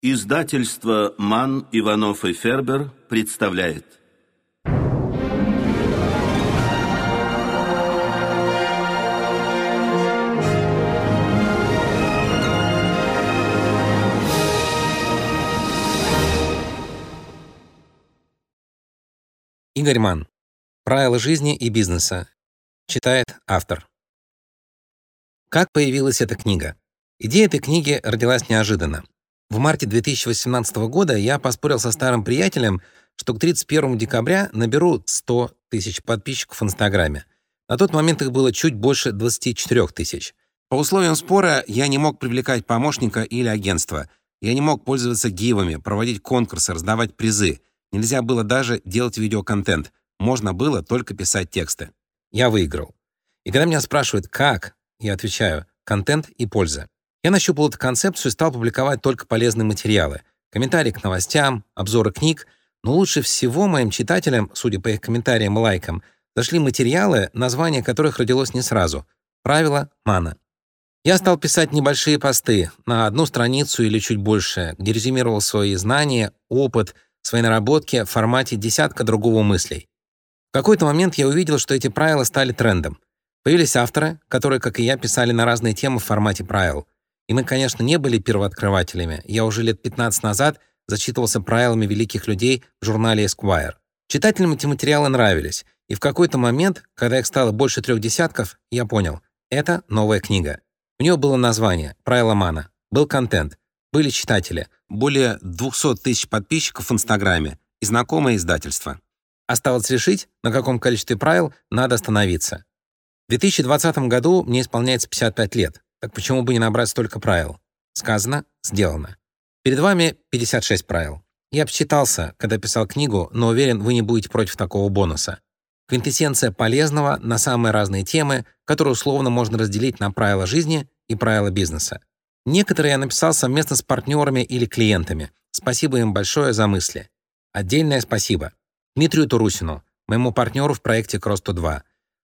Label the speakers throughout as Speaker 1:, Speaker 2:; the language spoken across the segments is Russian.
Speaker 1: Издательство «Ман, Иванов и Фербер» представляет.
Speaker 2: Игорь Ман. Правила жизни и бизнеса. Читает автор. Как появилась эта книга? Идея этой книги родилась неожиданно. В марте 2018 года я поспорил со старым приятелем, что к 31 декабря наберу 100 тысяч подписчиков в Инстаграме. На тот момент их было чуть больше 24 тысяч. По условиям спора я не мог привлекать помощника или агентство. Я не мог пользоваться гивами, проводить конкурсы, раздавать призы. Нельзя было даже делать видеоконтент. Можно было только писать тексты. Я выиграл. И когда меня спрашивают «как?», я отвечаю «контент и польза». Я нащупал эту концепцию и стал публиковать только полезные материалы. Комментарии к новостям, обзоры книг. Но лучше всего моим читателям, судя по их комментариям и лайкам, зашли материалы, название которых родилось не сразу. Правила Мана. Я стал писать небольшие посты на одну страницу или чуть больше, где резюмировал свои знания, опыт — свои наработки в формате десятка другого мыслей. В какой-то момент я увидел, что эти правила стали трендом. Появились авторы, которые, как и я, писали на разные темы в формате правил. И мы, конечно, не были первооткрывателями. Я уже лет 15 назад зачитывался правилами великих людей в журнале Esquire. Читателям эти материалы нравились, и в какой-то момент, когда их стало больше трех десятков, я понял — это новая книга. У нее было название «Правила Мана», был контент, были читатели, более 200 тысяч подписчиков в Инстаграме и знакомое издательство. Осталось решить, на каком количестве правил надо остановиться. В 2020 году мне исполняется 55 лет, так почему бы не набрать столько правил? Сказано, сделано. Перед вами 56 правил. Я обсчитался, когда писал книгу, но уверен, вы не будете против такого бонуса. Квинтэссенция полезного на самые разные темы, которые условно можно разделить на правила жизни и правила бизнеса. Некоторые я написал совместно с партнерами или клиентами. Спасибо им большое за мысли. Отдельное спасибо Дмитрию Турусину, моему партнеру в проекте Кросто-2,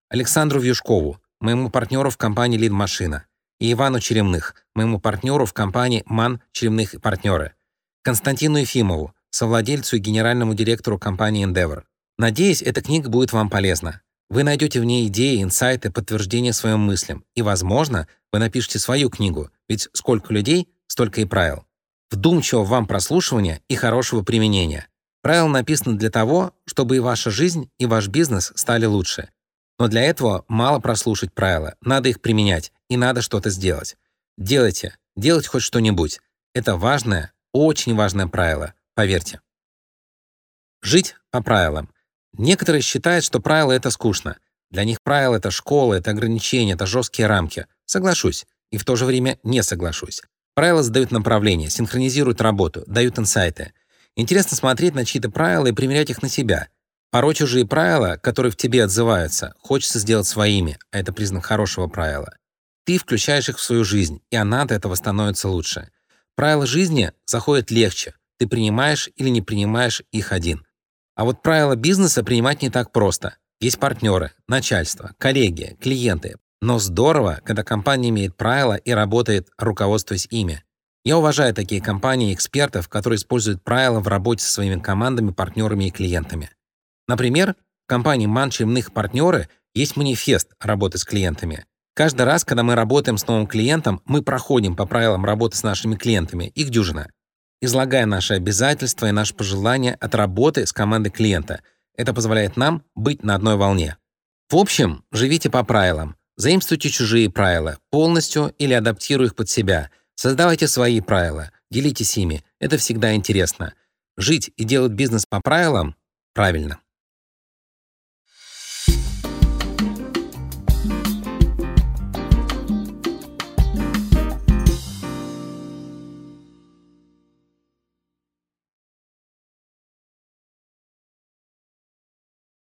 Speaker 2: Александру Вьюшкову, моему партнеру в компании Лид Машина, и Ивану Черемных, моему партнеру в компании МАН Черемных и партнеры, Константину Ефимову, совладельцу и генеральному директору компании Endeavor. Надеюсь, эта книга будет вам полезна. Вы найдете в ней идеи, инсайты, подтверждения своим мыслям. И, возможно, вы напишите свою книгу, ведь сколько людей, столько и правил. Вдумчивого вам прослушивания и хорошего применения. Правила написаны для того, чтобы и ваша жизнь, и ваш бизнес стали лучше. Но для этого мало прослушать правила, надо их применять, и надо что-то сделать. Делайте, делайте хоть что-нибудь. Это важное, очень важное правило, поверьте. Жить по правилам. Некоторые считают, что правила — это скучно. Для них правила — это школа, это ограничения, это жесткие рамки. Соглашусь. И в то же время не соглашусь. Правила задают направление, синхронизируют работу, дают инсайты. Интересно смотреть на чьи-то правила и примерять их на себя. Порой чужие правила, которые в тебе отзываются, хочется сделать своими, а это признак хорошего правила. Ты включаешь их в свою жизнь, и она от этого становится лучше. Правила жизни заходят легче. Ты принимаешь или не принимаешь их один. А вот правила бизнеса принимать не так просто. Есть партнеры, начальство, коллеги, клиенты. Но здорово, когда компания имеет правила и работает, руководствуясь ими. Я уважаю такие компании и экспертов, которые используют правила в работе со своими командами, партнерами и клиентами. Например, в компании и партнеры есть манифест работы с клиентами. Каждый раз, когда мы работаем с новым клиентом, мы проходим по правилам работы с нашими клиентами, их дюжина излагая наши обязательства и наши пожелания от работы с командой клиента. Это позволяет нам быть на одной волне. В общем, живите по правилам. Заимствуйте чужие правила полностью или адаптируя их под себя. Создавайте свои правила, делитесь ими. Это всегда интересно. Жить и делать бизнес по правилам — правильно.